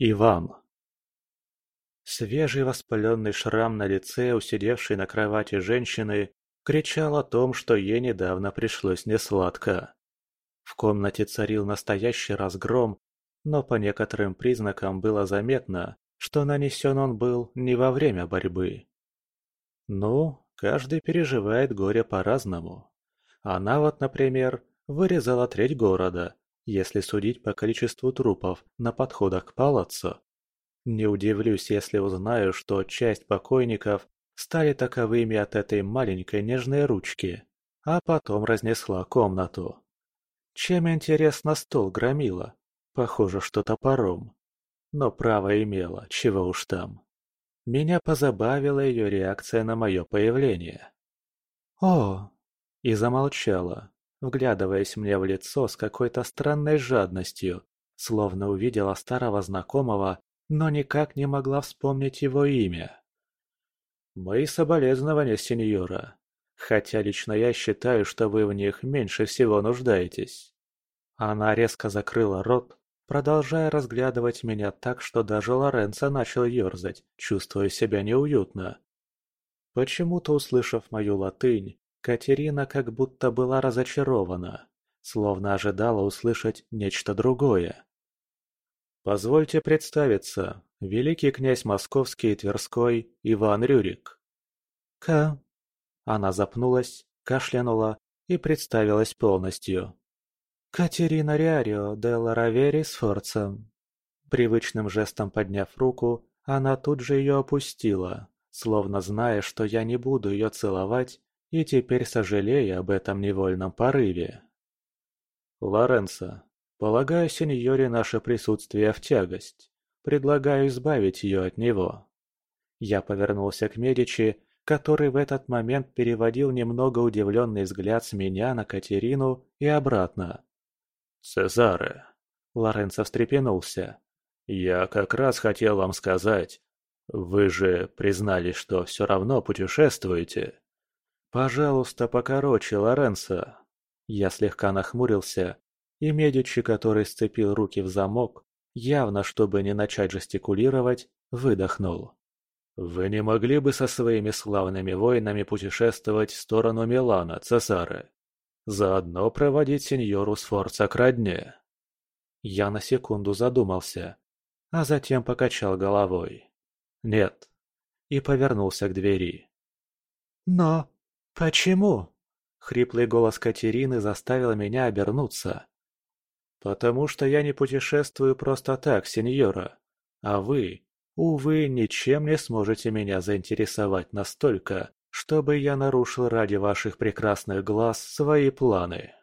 Иван. Свежий воспаленный шрам на лице, усидевшей на кровати женщины, кричал о том, что ей недавно пришлось несладко. В комнате царил настоящий разгром, но по некоторым признакам было заметно, что нанесен он был не во время борьбы. Ну, каждый переживает горе по-разному. Она вот, например, вырезала треть города, если судить по количеству трупов на подходах к палаццо. Не удивлюсь, если узнаю, что часть покойников стали таковыми от этой маленькой нежной ручки, а потом разнесла комнату. Чем, интересно, стол громила? Похоже, что топором. Но право имела, чего уж там. Меня позабавила ее реакция на мое появление. «О!» И замолчала, вглядываясь мне в лицо с какой-то странной жадностью, словно увидела старого знакомого, но никак не могла вспомнить его имя. «Мои соболезнования, сеньора, хотя лично я считаю, что вы в них меньше всего нуждаетесь». Она резко закрыла рот, продолжая разглядывать меня так, что даже Лоренцо начал ерзать, чувствуя себя неуютно. Почему-то, услышав мою латынь, Катерина как будто была разочарована, словно ожидала услышать нечто другое. «Позвольте представиться, великий князь Московский и Тверской Иван Рюрик». «К...» Она запнулась, кашлянула и представилась полностью. «Катерина Риарио де Ларавери Сфорца». Привычным жестом подняв руку, она тут же ее опустила, словно зная, что я не буду ее целовать и теперь сожалея об этом невольном порыве. «Лоренцо, полагаю, сеньоре наше присутствие в тягость. Предлагаю избавить ее от него». Я повернулся к Медичи, который в этот момент переводил немного удивленный взгляд с меня на Катерину и обратно. «Цезаре!» Лоренцо встрепенулся. «Я как раз хотел вам сказать. Вы же признали, что все равно путешествуете?» «Пожалуйста, покороче, Лоренцо!» Я слегка нахмурился, и Медичи, который сцепил руки в замок, явно чтобы не начать жестикулировать, выдохнул. «Вы не могли бы со своими славными воинами путешествовать в сторону Милана, Цесаре? Заодно проводить сеньору Сфорца к родне?» Я на секунду задумался, а затем покачал головой. «Нет». И повернулся к двери. «Но...» «Почему?» — хриплый голос Катерины заставил меня обернуться. «Потому что я не путешествую просто так, сеньора. А вы, увы, ничем не сможете меня заинтересовать настолько, чтобы я нарушил ради ваших прекрасных глаз свои планы».